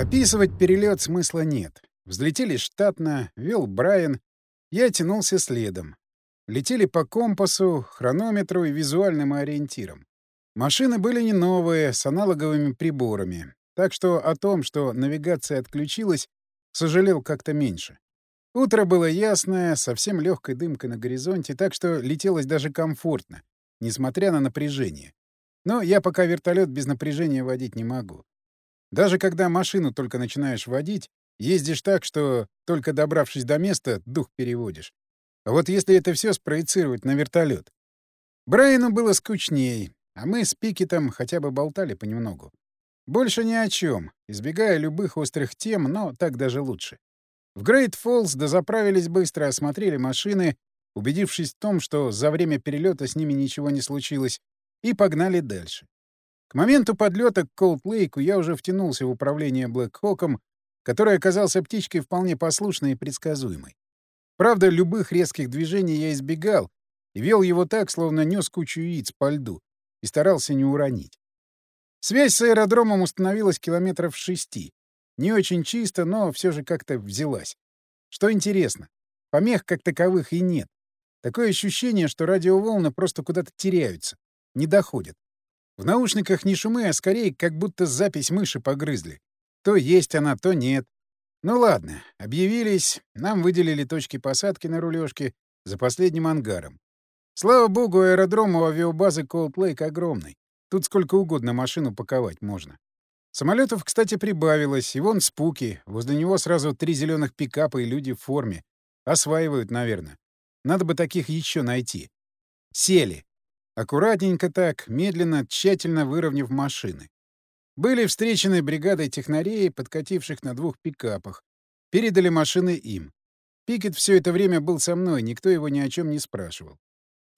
Описывать перелет смысла нет. Взлетели штатно, вел Брайан. Я тянулся следом. Летели по компасу, хронометру и визуальным ориентирам. Машины были не новые, с аналоговыми приборами. Так что о том, что навигация отключилась, сожалел как-то меньше. Утро было ясное, совсем легкой дымкой на горизонте, так что летелось даже комфортно, несмотря на напряжение. Но я пока вертолет без напряжения водить не могу. Даже когда машину только начинаешь водить, ездишь так, что, только добравшись до места, дух переводишь. А вот если это все спроецировать на вертолет. Брайану было скучней, а мы с Пикетом хотя бы болтали понемногу. Больше ни о чем, избегая любых острых тем, но так даже лучше. В Грейт Фоллс дозаправились быстро, осмотрели машины, убедившись в том, что за время перелета с ними ничего не случилось, и погнали дальше. К моменту подлета к Колд-Лейку я уже втянулся в управление Блэкхоком, который оказался птичкой вполне послушной и предсказуемой. Правда, любых резких движений я избегал и вел его так, словно нес кучу яиц по льду, и старался не уронить. Связь с аэродромом установилась километров шести. Не очень чисто, но все же как-то взялась. Что интересно, помех как таковых и нет. Такое ощущение, что радиоволны просто куда-то теряются, не доходят. В наушниках не шумы, а скорее как будто запись мыши погрызли. То есть она, то нет. Ну ладно, объявились, нам выделили точки посадки на рулежке за последним ангаром. Слава богу, аэродром у авиабазы Cold огромный. Тут сколько угодно машину паковать можно. Самолетов, кстати, прибавилось, и вон спуки. Возле него сразу три зеленых пикапа и люди в форме. Осваивают, наверное. Надо бы таких еще найти. Сели. Аккуратненько так, медленно, тщательно выровняв машины. Были встречены бригадой технарей, подкативших на двух пикапах. Передали машины им. Пикет все это время был со мной, никто его ни о чем не спрашивал.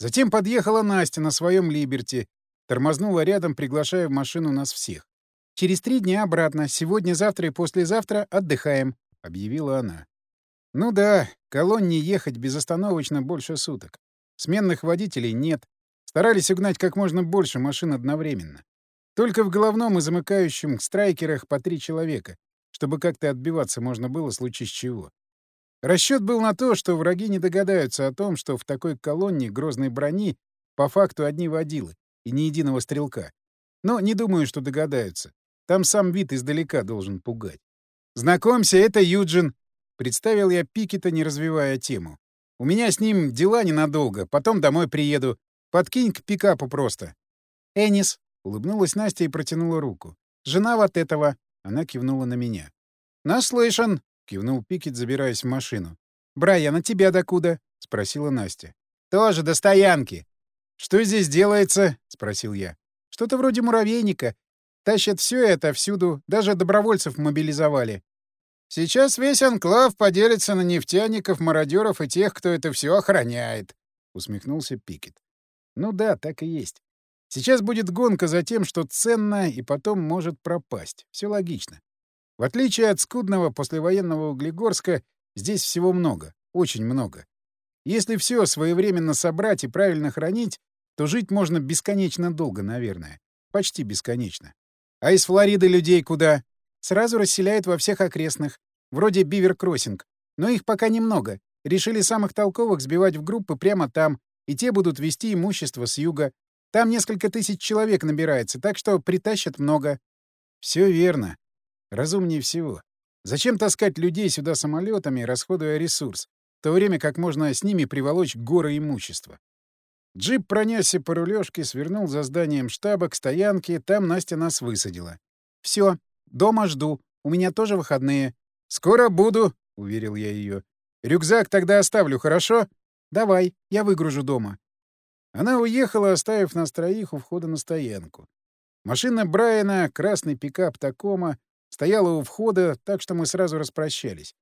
Затем подъехала Настя на своем «Либерти», Тормознула рядом, приглашая в машину нас всех. «Через три дня обратно. Сегодня, завтра и послезавтра отдыхаем», — объявила она. «Ну да, колонне ехать безостановочно больше суток. Сменных водителей нет. Старались угнать как можно больше машин одновременно. Только в головном и замыкающем страйкерах по три человека, чтобы как-то отбиваться можно было в случае чего. Расчет был на то, что враги не догадаются о том, что в такой колонне грозной брони по факту одни водилы, и ни единого стрелка. Но не думаю, что догадаются. Там сам вид издалека должен пугать. «Знакомься, это Юджин!» Представил я Пикета, не развивая тему. «У меня с ним дела ненадолго, потом домой приеду. Подкинь к пикапу просто». «Энис!» — улыбнулась Настя и протянула руку. «Жена вот этого!» — она кивнула на меня. «Наслышан!» — кивнул Пикет, забираясь в машину. «Брайан, а тебя докуда?» — спросила Настя. «Тоже до стоянки!» «Что здесь делается?» — спросил я. «Что-то вроде муравейника. Тащат все это всюду, даже добровольцев мобилизовали. Сейчас весь анклав поделится на нефтяников, мародеров и тех, кто это все охраняет», — усмехнулся Пикет. «Ну да, так и есть. Сейчас будет гонка за тем, что ценно и потом может пропасть. Все логично. В отличие от скудного послевоенного Углегорска, здесь всего много, очень много. Если все своевременно собрать и правильно хранить, то жить можно бесконечно долго, наверное. Почти бесконечно. А из Флориды людей куда? Сразу расселяют во всех окрестных. Вроде Бивер-Кроссинг. Но их пока немного. Решили самых толковых сбивать в группы прямо там, и те будут вести имущество с юга. Там несколько тысяч человек набирается, так что притащат много. Все верно. Разумнее всего. Зачем таскать людей сюда самолетами, расходуя ресурс, в то время как можно с ними приволочь горы имущества? Джип пронесся по рулежке, свернул за зданием штаба к стоянке, там Настя нас высадила. Все, дома жду, у меня тоже выходные. Скоро буду, уверил я ее. Рюкзак тогда оставлю, хорошо? Давай, я выгружу дома. Она уехала, оставив нас троих у входа на стоянку. Машина Брайана, красный пикап Такома, стояла у входа, так что мы сразу распрощались.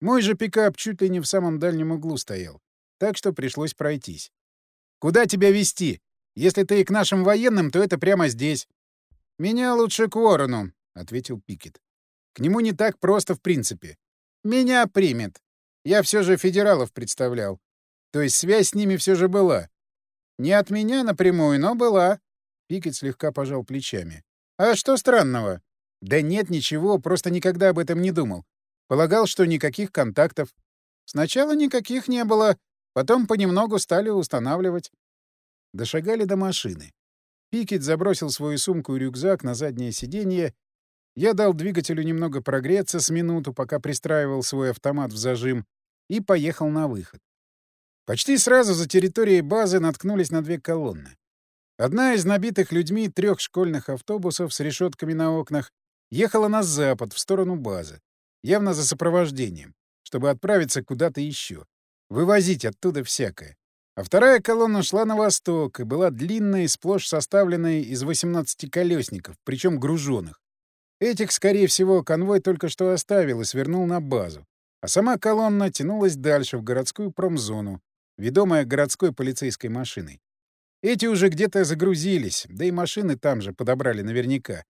Мой же пикап чуть ли не в самом дальнем углу стоял, так что пришлось пройтись. Куда тебя вести? Если ты к нашим военным, то это прямо здесь. — Меня лучше к Уоррену, — ответил Пикет. — К нему не так просто в принципе. Меня примет. Я все же федералов представлял. То есть связь с ними все же была. Не от меня напрямую, но была. Пикет слегка пожал плечами. А что странного? Да нет, ничего, просто никогда об этом не думал. Полагал, что никаких контактов. Сначала никаких не было, потом понемногу стали устанавливать. Дошагали до машины. Пикет забросил свою сумку и рюкзак на заднее сиденье. Я дал двигателю немного прогреться с минуту, пока пристраивал свой автомат в зажим, и поехал на выход. Почти сразу за территорией базы наткнулись на две колонны. Одна из набитых людьми трех школьных автобусов с решетками на окнах ехала на запад, в сторону базы, явно за сопровождением, чтобы отправиться куда-то еще, вывозить оттуда всякое. А вторая колонна шла на восток и была длинной сплошь составленной из 18 колесников, причем груженных. Этих, скорее всего, конвой только что оставил и свернул на базу. А сама колонна тянулась дальше, в городскую промзону, ведомая городской полицейской машиной. Эти уже где-то загрузились, да и машины там же подобрали наверняка.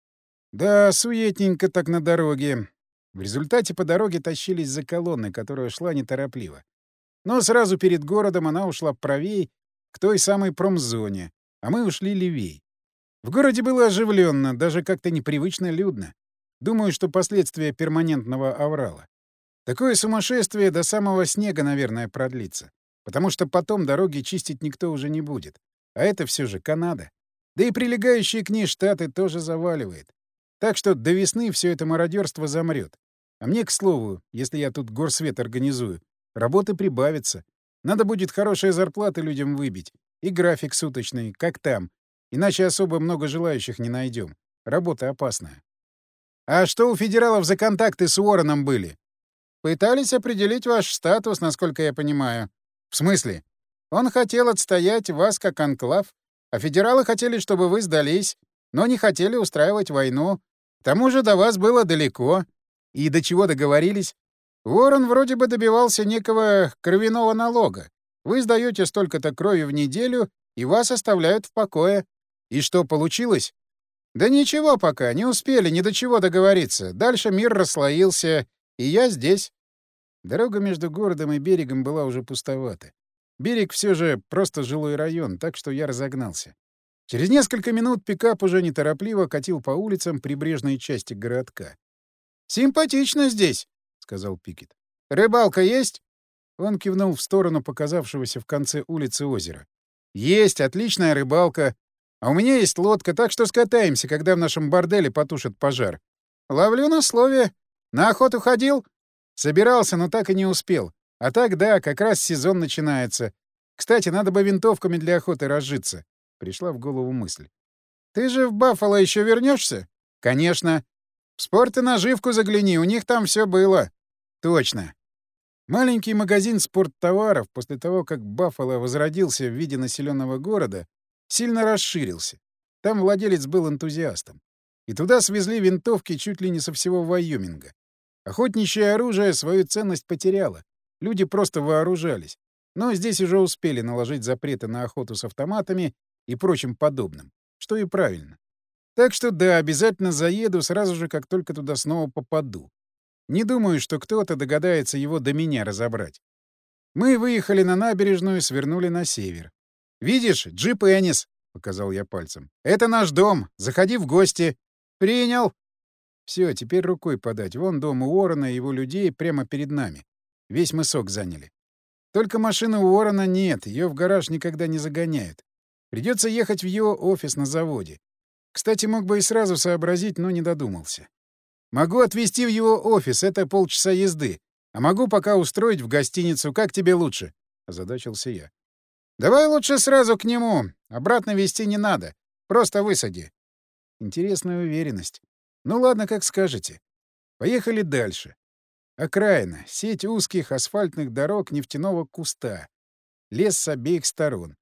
Да, суетненько так на дороге. В результате по дороге тащились за колонной, которая шла неторопливо. Но сразу перед городом она ушла правей, к той самой промзоне, а мы ушли левей. В городе было оживленно, даже как-то непривычно людно. Думаю, что последствия перманентного аврала. Такое сумасшествие до самого снега, наверное, продлится. Потому что потом дороги чистить никто уже не будет. А это все же Канада. Да и прилегающие к ней штаты тоже заваливает. Так что до весны все это мародерство замрет. А мне, к слову, если я тут горсвет организую, работы прибавится. Надо будет хорошие зарплаты людям выбить. И график суточный, как там. Иначе особо много желающих не найдем. Работа опасная. А что у федералов за контакты с Уорреном были? Пытались определить ваш статус, насколько я понимаю. В смысле? Он хотел отстоять вас как анклав, а федералы хотели, чтобы вы сдались, но не хотели устраивать войну. К тому же до вас было далеко. И до чего договорились? Ворон вроде бы добивался некого кровяного налога. Вы сдаете столько-то крови в неделю, и вас оставляют в покое. И что получилось? Да ничего пока, не успели ни до чего договориться. Дальше мир расслоился, и я здесь. Дорога между городом и берегом была уже пустовата. Берег все же просто жилой район, так что я разогнался. Через несколько минут пикап уже неторопливо катил по улицам прибрежной части городка. «Симпатично здесь», — сказал Пикет. «Рыбалка есть?» Он кивнул в сторону показавшегося в конце улицы озера. «Есть, отличная рыбалка. А у меня есть лодка, так что скатаемся, когда в нашем борделе потушат пожар. Ловлю на слове. На охоту ходил?» «Собирался, но так и не успел. А так, да, как раз сезон начинается. Кстати, надо бы винтовками для охоты разжиться. Пришла в голову мысль. Ты же в Баффало еще вернешься? Конечно. В спорт и наживку загляни, у них там все было. Точно. Маленький магазин спорттоваров после того, как Баффало возродился в виде населенного города, сильно расширился. Там владелец был энтузиастом. И туда свезли винтовки чуть ли не со всего Вайоминга. Охотничье оружие свою ценность потеряло. Люди просто вооружались. Но здесь уже успели наложить запреты на охоту с автоматами и прочим подобным, что и правильно. Так что да, обязательно заеду сразу же, как только туда снова попаду. Не думаю, что кто-то догадается его до меня разобрать. Мы выехали на набережную и свернули на север. «Видишь, джип Энис», — показал я пальцем. «Это наш дом. Заходи в гости». «Принял». Все, теперь рукой подать. Вон дом Уоррена и его людей прямо перед нами. Весь мысок заняли. Только машины у Уоррена нет, ее в гараж никогда не загоняют. Придется ехать в его офис на заводе. Кстати, мог бы и сразу сообразить, но не додумался. Могу отвезти в его офис, это полчаса езды. А могу пока устроить в гостиницу, как тебе лучше? — озадачился я. Давай лучше сразу к нему. Обратно везти не надо. Просто высади. Интересная уверенность. Ну ладно, как скажете. Поехали дальше. Окраина, сеть узких асфальтных дорог нефтяного куста. Лес с обеих сторон.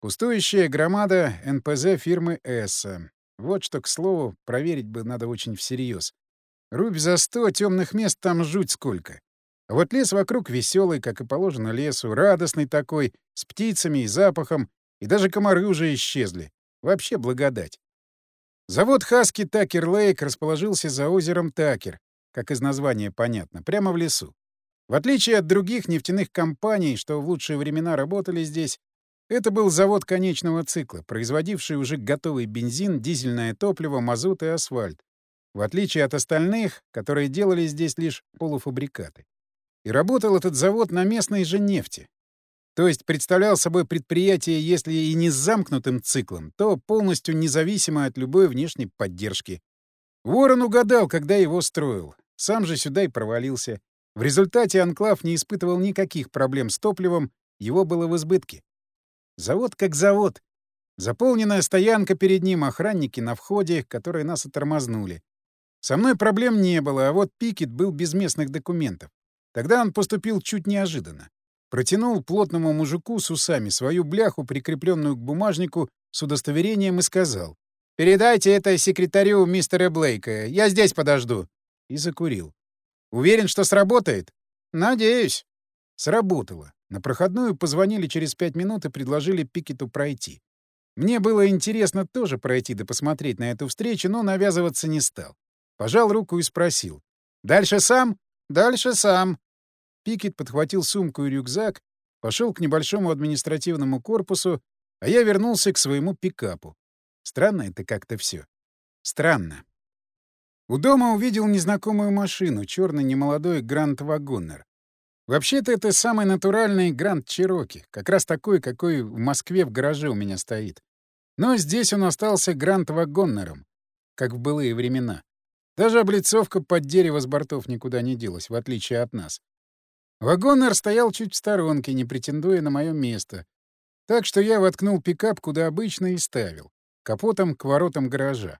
Пустующая громада НПЗ фирмы «Эсса». Вот что, к слову, проверить бы надо очень всерьез. Рубь за сто, темных мест там жуть сколько. А вот лес вокруг веселый, как и положено лесу, радостный такой, с птицами и запахом, и даже комары уже исчезли. Вообще благодать. Завод Хаски Такер Лейк расположился за озером Такер, как из названия понятно, прямо в лесу. В отличие от других нефтяных компаний, что в лучшие времена работали здесь, это был завод конечного цикла, производивший уже готовый бензин, дизельное топливо, мазут и асфальт. в отличие от остальных, которые делали здесь лишь полуфабрикаты. И работал этот завод на местной же нефти. То есть представлял собой предприятие, если и не с замкнутым циклом, то полностью независимо от любой внешней поддержки. Ворон угадал, когда его строил. Сам же сюда и провалился. В результате Анклав не испытывал никаких проблем с топливом, его было в избытке. Завод как завод. Заполненная стоянка перед ним, охранники на входе, которые нас отормознули. Со мной проблем не было, а вот Пикет был без местных документов. Тогда он поступил чуть неожиданно. Протянул плотному мужику с усами свою бляху, прикрепленную к бумажнику, с удостоверением и сказал. «Передайте это секретарю мистера Блейка. Я здесь подожду». И закурил. «Уверен, что сработает?» «Надеюсь». Сработало. На проходную позвонили через пять минут и предложили Пикету пройти. Мне было интересно тоже пройти да посмотреть на эту встречу, но навязываться не стал. Пожал руку и спросил. «Дальше сам?» «Дальше сам». Пикет подхватил сумку и рюкзак, пошел к небольшому административному корпусу, а я вернулся к своему пикапу. Странно это как-то все. Странно. У дома увидел незнакомую машину, черный немолодой Гранд Вагонер. Вообще-то это самый натуральный Гранд Чироки, как раз такой, какой в Москве в гараже у меня стоит. Но здесь он остался Гранд Вагоннером, как в былые времена. Даже облицовка под дерево с бортов никуда не делась, в отличие от нас. Вагонер стоял чуть в сторонке, не претендуя на мое место. Так что я воткнул пикап, куда обычно и ставил, капотом к воротам гаража.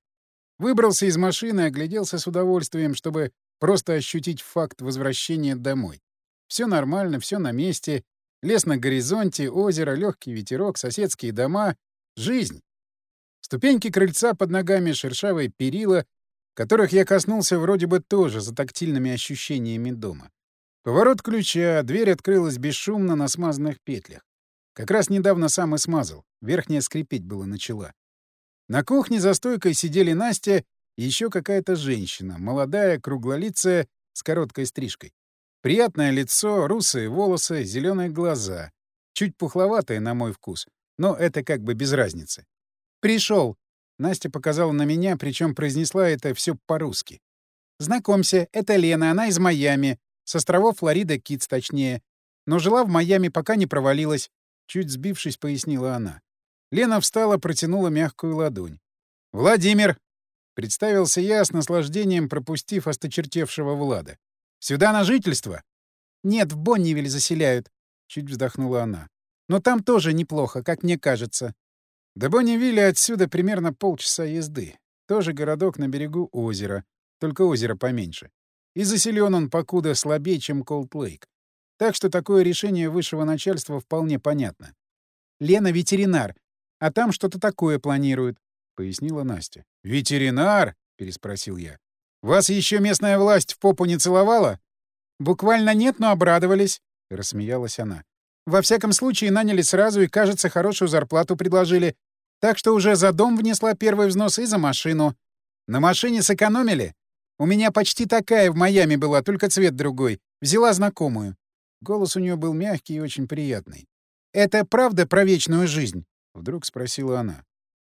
Выбрался из машины, огляделся с удовольствием, чтобы просто ощутить факт возвращения домой. Все нормально, все на месте. Лес на горизонте, озеро, легкий ветерок, соседские дома. Жизнь. Ступеньки крыльца под ногами, шершавые перила, которых я коснулся вроде бы тоже за тактильными ощущениями дома. Поворот ключа, дверь открылась бесшумно на смазанных петлях. Как раз недавно сам и смазал, верхняя скрипеть было начала. На кухне за стойкой сидели Настя и еще какая-то женщина, молодая, круглолицая, с короткой стрижкой. Приятное лицо, русые волосы, зеленые глаза. Чуть пухловатые, на мой вкус, но это как бы без разницы. «Пришел», Настя показала на меня, причем произнесла это все по-русски. «Знакомься, это Лена, она из Майами. С островов Флорида Китс, точнее. Но жила в Майами, пока не провалилась». Чуть сбившись, пояснила она. Лена встала, протянула мягкую ладонь. «Владимир!» — представился я с наслаждением, пропустив осточертевшего Влада. «Сюда на жительство?» «Нет, в Боннивиль заселяют», — чуть вздохнула она. «Но там тоже неплохо, как мне кажется. До Бонневилля отсюда примерно полчаса езды. Тоже городок на берегу озера, только озеро поменьше. И заселен он покуда слабее, чем Колд-Лейк. Так что такое решение высшего начальства вполне понятно. «Лена — ветеринар, а там что-то такое планируют», — пояснила Настя. «Ветеринар?» — переспросил я. «Вас еще местная власть в попу не целовала?» «Буквально нет, но обрадовались», — рассмеялась она. «Во всяком случае, наняли сразу и, кажется, хорошую зарплату предложили. Так что уже за дом внесла первый взнос и за машину. На машине сэкономили? У меня почти такая в Майами была, только цвет другой. Взяла знакомую. Голос у нее был мягкий и очень приятный. «Это правда про вечную жизнь?» — вдруг спросила она.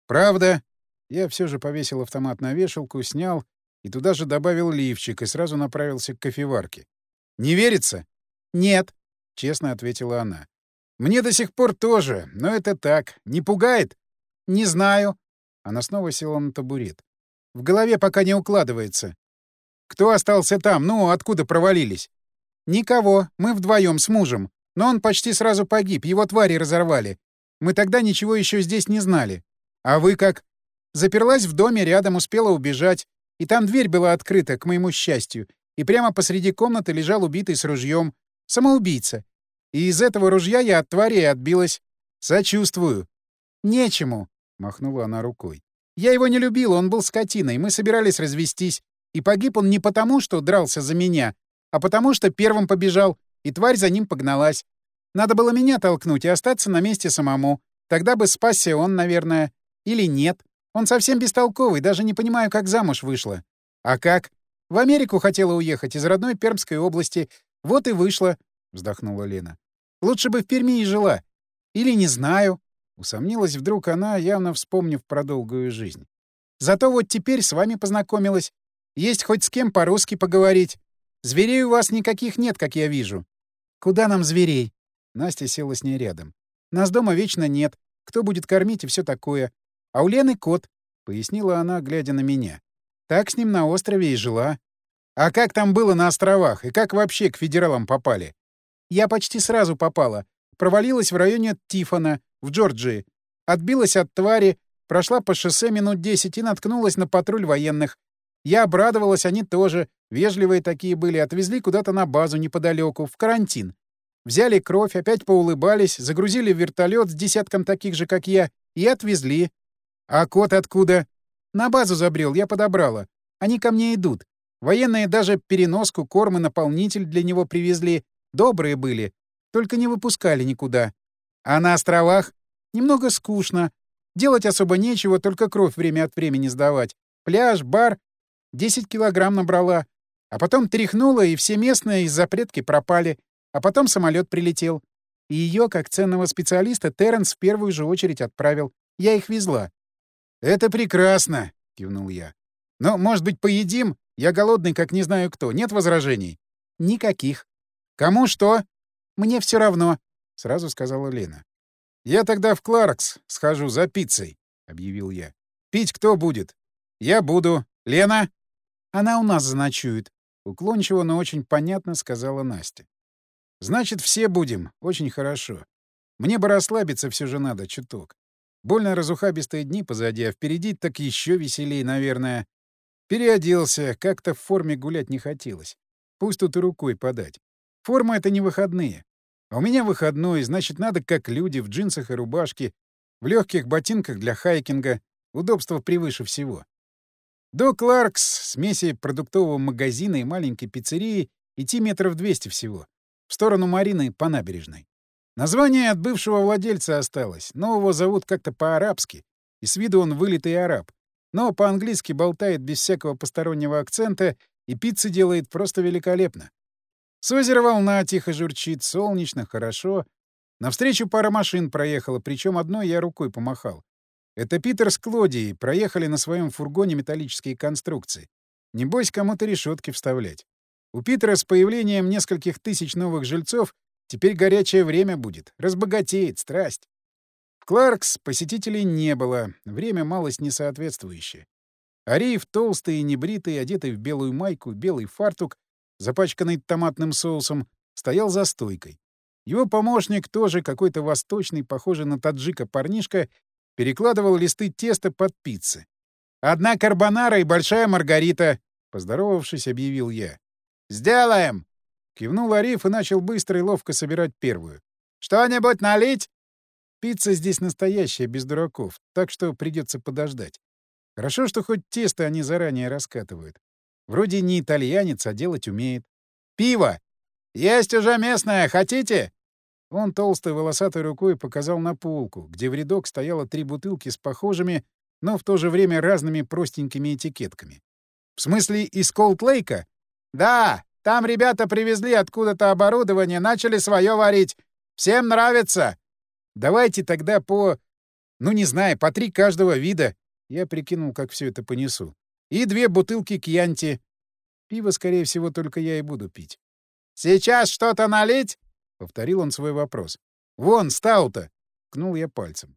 «Правда». Я все же повесил автомат на вешалку, снял и туда же добавил лифчик и сразу направился к кофеварке. «Не верится?» «Нет», — честно ответила она. «Мне до сих пор тоже, но это так. Не пугает?» «Не знаю». Она снова села на табурет. «В голове пока не укладывается». «Кто остался там? Ну, откуда провалились?» «Никого. Мы вдвоем с мужем. Но он почти сразу погиб, его твари разорвали. Мы тогда ничего еще здесь не знали. А вы как?» Заперлась в доме, рядом успела убежать. И там дверь была открыта, к моему счастью. И прямо посреди комнаты лежал убитый с ружьем. Самоубийца. И из этого ружья я от твари отбилась. Сочувствую. Нечему. — махнула она рукой. «Я его не любила, он был скотиной, мы собирались развестись. И погиб он не потому, что дрался за меня, а потому, что первым побежал, и тварь за ним погналась. Надо было меня толкнуть и остаться на месте самому. Тогда бы спасся он, наверное. Или нет. Он совсем бестолковый, даже не понимаю, как замуж вышла. А как? В Америку хотела уехать из родной Пермской области. Вот и вышла, — вздохнула Лена. Лучше бы в Перми и жила. Или не знаю. Усомнилась вдруг она, явно вспомнив про долгую жизнь. «Зато вот теперь с вами познакомилась. Есть хоть с кем по-русски поговорить. Зверей у вас никаких нет, как я вижу. Куда нам зверей? Настя села с ней рядом. Нас дома вечно нет. Кто будет кормить и все такое. А у Лены кот, — пояснила она, глядя на меня. Так с ним на острове и жила. А как там было на островах? И как вообще к федералам попали? Я почти сразу попала. Провалилась в районе Тифона, в Джорджии. Отбилась от твари, прошла по шоссе минут десять и наткнулась на патруль военных. Я обрадовалась, они тоже. Вежливые такие были. Отвезли куда-то на базу неподалеку, в карантин. Взяли кровь, опять поулыбались, загрузили в вертолет с десятком таких же, как я, и отвезли. А кот откуда? На базу забрел, я подобрала. Они ко мне идут. Военные даже переноску, корм и наполнитель для него привезли. Добрые были. Только не выпускали никуда. А на островах? Немного скучно. Делать особо нечего, только кровь время от времени сдавать. Пляж, бар 10 килограмм набрала. А потом тряхнула, и все местные из запретки пропали. А потом самолет прилетел. И ее, как ценного специалиста, Терренс в первую же очередь отправил. Я их везла. «Это прекрасно!» — кивнул я. «Но, может быть, поедим? Я голодный, как не знаю кто. Нет возражений?» «Никаких». «Кому что?» «Мне все равно», — сразу сказала Лена. «Я тогда в Кларкс схожу за пиццей», — объявил я. «Пить кто будет?» «Я буду. Лена?» Она у нас заночует. Уклончиво, но очень понятно сказала Настя. Значит, все будем. Очень хорошо. Мне бы расслабиться все же надо, чуток. Больно разухабистые дни позади, а впереди так еще веселей, наверное. Переоделся, как-то в форме гулять не хотелось. Пусть тут и рукой подать. Форма — это не выходные. А у меня выходной, значит, надо как люди, в джинсах и рубашке, в легких ботинках для хайкинга. Удобство превыше всего. До Кларкс, смеси продуктового магазина и маленькой пиццерии, идти метров 200 всего. В сторону Марины по набережной. Название от бывшего владельца осталось. Нового зовут как-то по-арабски. И с виду он вылитый араб. Но по-английски болтает без всякого постороннего акцента и пиццы делает просто великолепно. С озера волна тихо журчит, солнечно, хорошо. Навстречу пара машин проехала, причем одной я рукой помахал. Это Питер с Клодией проехали на своем фургоне металлические конструкции. Небось, кому-то решетки вставлять. У Питера с появлением нескольких тысяч новых жильцов теперь горячее время будет. Разбогатеет, страсть. В Кларкс посетителей не было, время малость несоответствующее. Ариев, толстый и небритый, одетый в белую майку, белый фартук, запачканный томатным соусом, стоял за стойкой. Его помощник, тоже какой-то восточный, похожий на таджика парнишка, перекладывал листы теста под пиццы. «Одна карбонара и большая маргарита», — поздоровавшись, объявил я. «Сделаем!» — кивнул Ариф и начал быстро и ловко собирать первую. «Что-нибудь налить?» Пицца здесь настоящая, без дураков, так что придется подождать. Хорошо, что хоть тесто они заранее раскатывают. Вроде не итальянец, а делать умеет. «Пиво! Есть уже местное, хотите?» Он толстой волосатой рукой показал на полку, где в рядок стояло три бутылки с похожими, но в то же время разными простенькими этикетками. «В смысле, из Колд-Лейка?» «Да, там ребята привезли откуда-то оборудование, начали свое варить. Всем нравится!» «Давайте тогда по... ну, не знаю, по три каждого вида». Я прикинул, как все это понесу. «И две бутылки кьянти. Пиво, скорее всего, только я и буду пить». «Сейчас что-то налить?» — повторил он свой вопрос. «Вон, стаута!» — кнул я пальцем.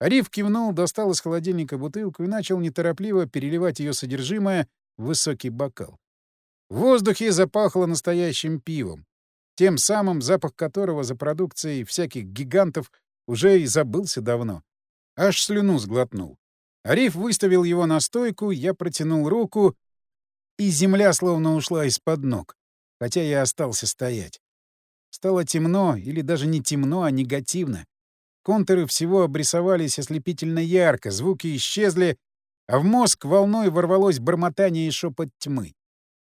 Ариф кивнул, достал из холодильника бутылку и начал неторопливо переливать ее содержимое в высокий бокал. В воздухе запахло настоящим пивом, тем самым, запах которого за продукцией всяких гигантов уже и забылся давно. Аж слюну сглотнул. Ариф выставил его на стойку, я протянул руку, и земля словно ушла из-под ног, хотя я остался стоять. Стало темно, или даже не темно, а негативно. Контуры всего обрисовались ослепительно ярко, звуки исчезли, а в мозг волной ворвалось бормотание и шепот тьмы.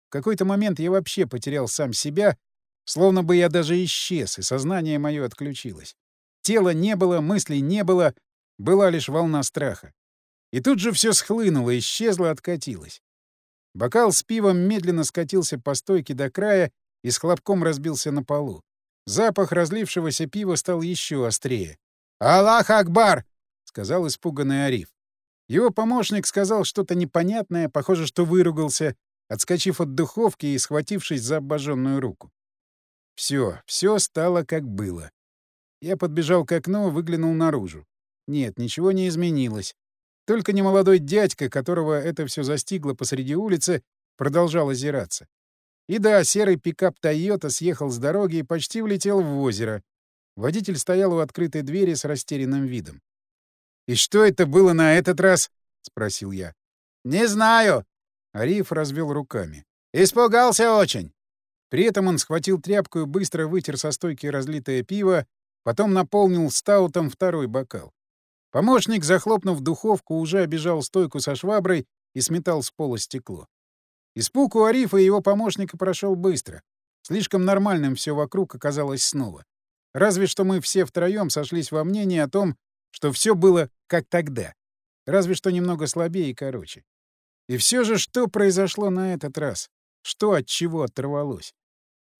В какой-то момент я вообще потерял сам себя, словно бы я даже исчез, и сознание мое отключилось. Тела не было, мыслей не было, была лишь волна страха. И тут же все схлынуло, исчезло, откатилось. Бокал с пивом медленно скатился по стойке до края и с хлопком разбился на полу. Запах разлившегося пива стал еще острее. «Аллах Акбар!» — сказал испуганный Ариф. Его помощник сказал что-то непонятное, похоже, что выругался, отскочив от духовки и схватившись за обожженную руку. Все, все стало как было. Я подбежал к окну, выглянул наружу. Нет, ничего не изменилось. Только немолодой дядька, которого это все застигло посреди улицы, продолжал озираться. И да, серый пикап «Тойота» съехал с дороги и почти влетел в озеро. Водитель стоял у открытой двери с растерянным видом. «И что это было на этот раз?» — спросил я. «Не знаю!» — Ариф развел руками. «Испугался очень!» При этом он схватил тряпку и быстро вытер со стойки разлитое пиво, потом наполнил стаутом второй бокал. Помощник, захлопнув духовку, уже обежал стойку со шваброй и сметал с пола стекло. Испуг у Арифа и его помощника прошел быстро. Слишком нормальным все вокруг оказалось снова. Разве что мы все втроем сошлись во мнении о том, что все было как тогда. Разве что немного слабее и короче. И все же что произошло на этот раз? Что от чего оторвалось?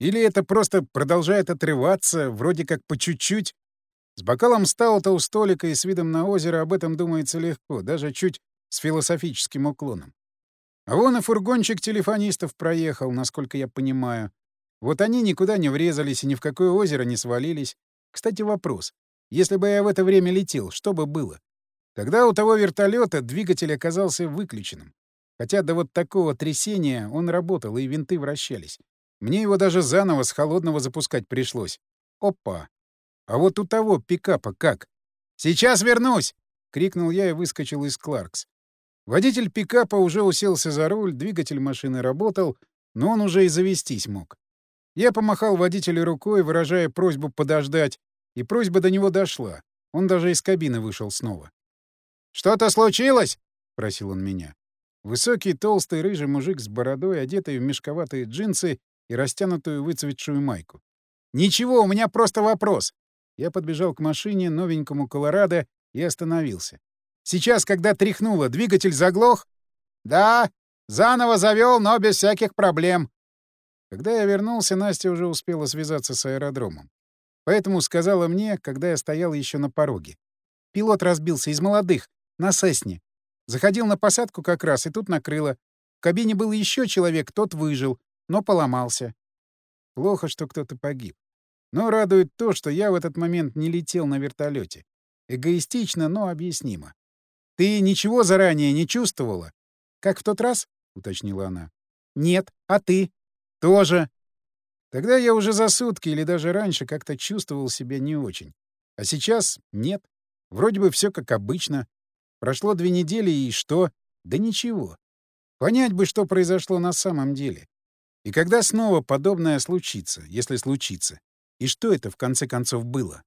Или это просто продолжает отрываться, вроде как по чуть-чуть? С бокалом стаута у столика и с видом на озеро об этом думается легко, даже чуть с философическим уклоном. Вон и фургончик телефонистов проехал, насколько я понимаю. Вот они никуда не врезались и ни в какое озеро не свалились. Кстати, вопрос. Если бы я в это время летел, что бы было? Тогда у того вертолета двигатель оказался выключенным. Хотя до вот такого трясения он работал, и винты вращались. Мне его даже заново с холодного запускать пришлось. Опа! А вот у того пикапа как? «Сейчас вернусь!» — крикнул я и выскочил из Кларкс. Водитель пикапа уже уселся за руль, двигатель машины работал, но он уже и завестись мог. Я помахал водителю рукой, выражая просьбу подождать, и просьба до него дошла. Он даже из кабины вышел снова. «Что-то случилось?» — просил он меня. Высокий, толстый, рыжий мужик с бородой, одетый в мешковатые джинсы и растянутую выцветшую майку. «Ничего, у меня просто вопрос. Я подбежал к машине, новенькому Колорадо, и остановился. «Сейчас, когда тряхнуло, двигатель заглох?» «Да, заново завел, но без всяких проблем». Когда я вернулся, Настя уже успела связаться с аэродромом. Поэтому сказала мне, когда я стоял еще на пороге. Пилот разбился из молодых, на Сесне. Заходил на посадку как раз, и тут накрыло. В кабине был еще человек, тот выжил, но поломался. Плохо, что кто-то погиб. Но радует то, что я в этот момент не летел на вертолете. Эгоистично, но объяснимо. «Ты ничего заранее не чувствовала?» «Как в тот раз?» — уточнила она. «Нет. А ты?» «Тоже». Тогда я уже за сутки или даже раньше как-то чувствовал себя не очень. А сейчас нет. Вроде бы все как обычно. Прошло две недели, и что? Да ничего. Понять бы, что произошло на самом деле. И когда снова подобное случится, если случится. И что это, в конце концов, было?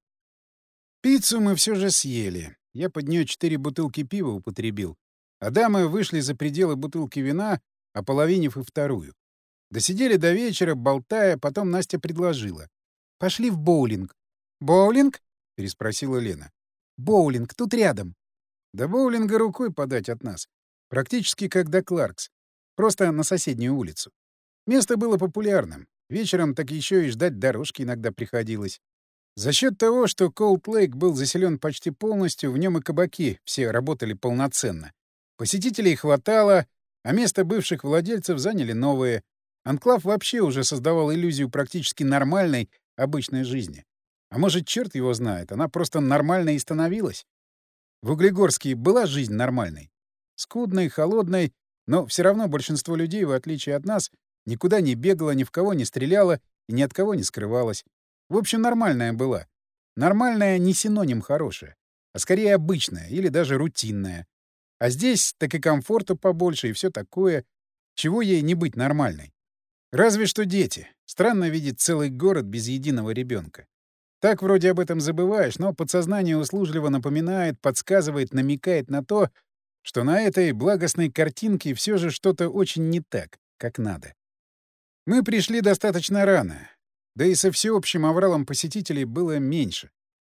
Пиццу мы все же съели. Я под нее четыре бутылки пива употребил. А дамы вышли за пределы бутылки вина, ополовинив и вторую. Досидели до вечера, болтая, потом Настя предложила. «Пошли в боулинг». «Боулинг?» — переспросила Лена. «Боулинг, тут рядом». До боулинга рукой подать от нас. Практически как до Кларкс. Просто на соседнюю улицу. Место было популярным. Вечером так еще и ждать дорожки иногда приходилось. За счет того, что Колд-Лейк был заселен почти полностью, в нем и кабаки все работали полноценно. Посетителей хватало, а место бывших владельцев заняли новые. Анклав вообще уже создавал иллюзию практически нормальной, обычной жизни. А может, черт его знает, она просто нормальной и становилась? В Углегорске была жизнь нормальной. Скудной, холодной, но все равно большинство людей, в отличие от нас, Никуда не бегала, ни в кого не стреляла и ни от кого не скрывалась. В общем, нормальная была. Нормальная не синоним хорошая, а скорее обычная или даже рутинная. А здесь так и комфорта побольше и все такое. Чего ей не быть нормальной? Разве что дети. Странно видеть целый город без единого ребенка. Так вроде об этом забываешь, но подсознание услужливо напоминает, подсказывает, намекает на то, что на этой благостной картинке все же что-то очень не так, как надо. Мы пришли достаточно рано, да и со всеобщим авралом посетителей было меньше.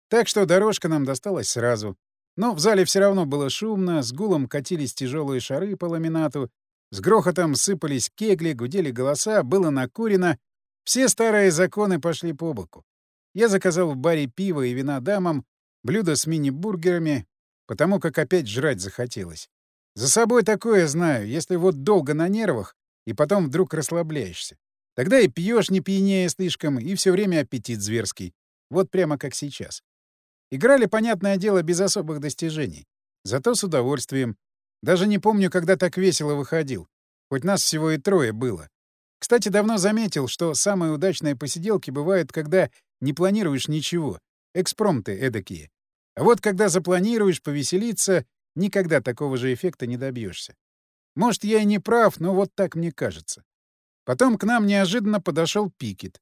Так что дорожка нам досталась сразу. Но в зале все равно было шумно, с гулом катились тяжелые шары по ламинату, с грохотом сыпались кегли, гудели голоса, было накурено. Все старые законы пошли по боку. Я заказал в баре пиво и вина дамам, блюдо с мини-бургерами, потому как опять жрать захотелось. За собой такое знаю, если вот долго на нервах, и потом вдруг расслабляешься. Тогда и пьешь не пьянее слишком, и все время аппетит зверский. Вот прямо как сейчас. Играли, понятное дело, без особых достижений. Зато с удовольствием. Даже не помню, когда так весело выходил. Хоть нас всего и трое было. Кстати, давно заметил, что самые удачные посиделки бывают, когда не планируешь ничего. Экспромты эдакие. А вот когда запланируешь повеселиться, никогда такого же эффекта не добьешься. Может, я и не прав, но вот так мне кажется. Потом к нам неожиданно подошел Пикет.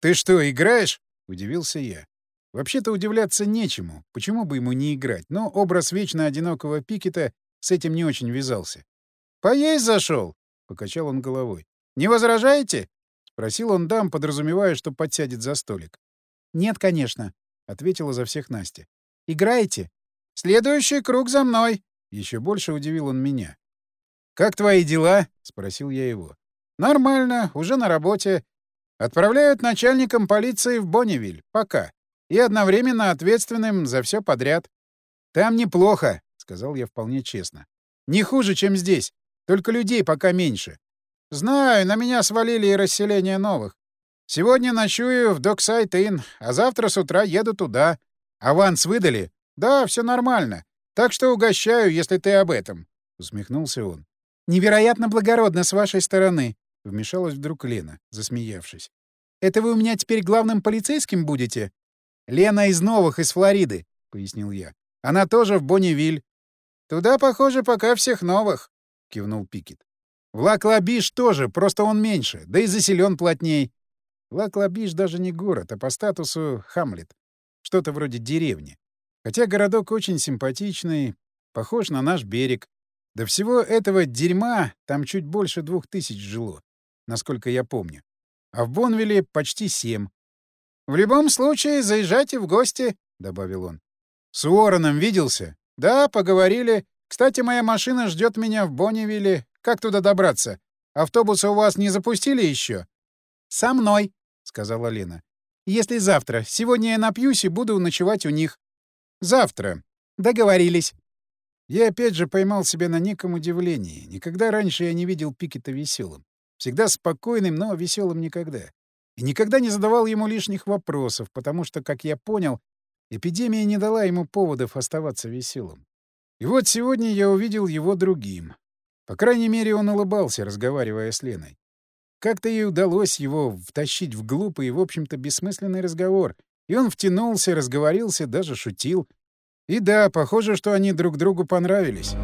«Ты что, играешь?» — удивился я. Вообще-то удивляться нечему, почему бы ему не играть, но образ вечно одинокого Пикета с этим не очень вязался. «Поесть зашел?» — покачал он головой. «Не возражаете?» — спросил он дам, подразумевая, что подсядет за столик. «Нет, конечно», — ответила за всех Настя. «Играете?» «Следующий круг за мной!» Еще больше удивил он меня. «Как твои дела?» — спросил я его. «Нормально, уже на работе. Отправляют начальником полиции в Бонневиль. Пока. И одновременно ответственным за все подряд. Там неплохо», — сказал я вполне честно. «Не хуже, чем здесь. Только людей пока меньше. Знаю, на меня свалили и расселение новых. Сегодня ночую в Доксайт-Ин, а завтра с утра еду туда. Аванс выдали? Да, все нормально. Так что угощаю, если ты об этом. Усмехнулся он. Невероятно благородно с вашей стороны. Вмешалась вдруг Лена, засмеявшись. Это вы у меня теперь главным полицейским будете? Лена из новых, из Флориды, пояснил я. Она тоже в Бонвилль. Туда, похоже, пока всех новых, кивнул Пикет. В Лак-Ла-Биш тоже, просто он меньше, да и заселен плотней. Лак-Ла-Биш даже не город, а по статусу hamlet. Что-то вроде деревни. Хотя городок очень симпатичный, похож на наш берег. До всего этого дерьма там чуть больше двух тысяч жило, насколько я помню. А в Бонвилле почти семь. «В любом случае, заезжайте в гости», — добавил он. «С Уорреном виделся?» «Да, поговорили. Кстати, моя машина ждет меня в Бонневилле. Как туда добраться? Автобусы у вас не запустили еще?» «Со мной», — сказала Лена. «Если завтра. Сегодня я напьюсь и буду ночевать у них». «Завтра». «Договорились». Я опять же поймал себя на неком удивлении. Никогда раньше я не видел Пикета веселым. Всегда спокойным, но веселым никогда. И никогда не задавал ему лишних вопросов, потому что, как я понял, эпидемия не дала ему поводов оставаться веселым. И вот сегодня я увидел его другим. По крайней мере, он улыбался, разговаривая с Леной. Как-то ей удалось его втащить в глупый и, в общем-то, бессмысленный разговор. И он втянулся, разговорился, даже шутил. И да, похоже, что они друг другу понравились.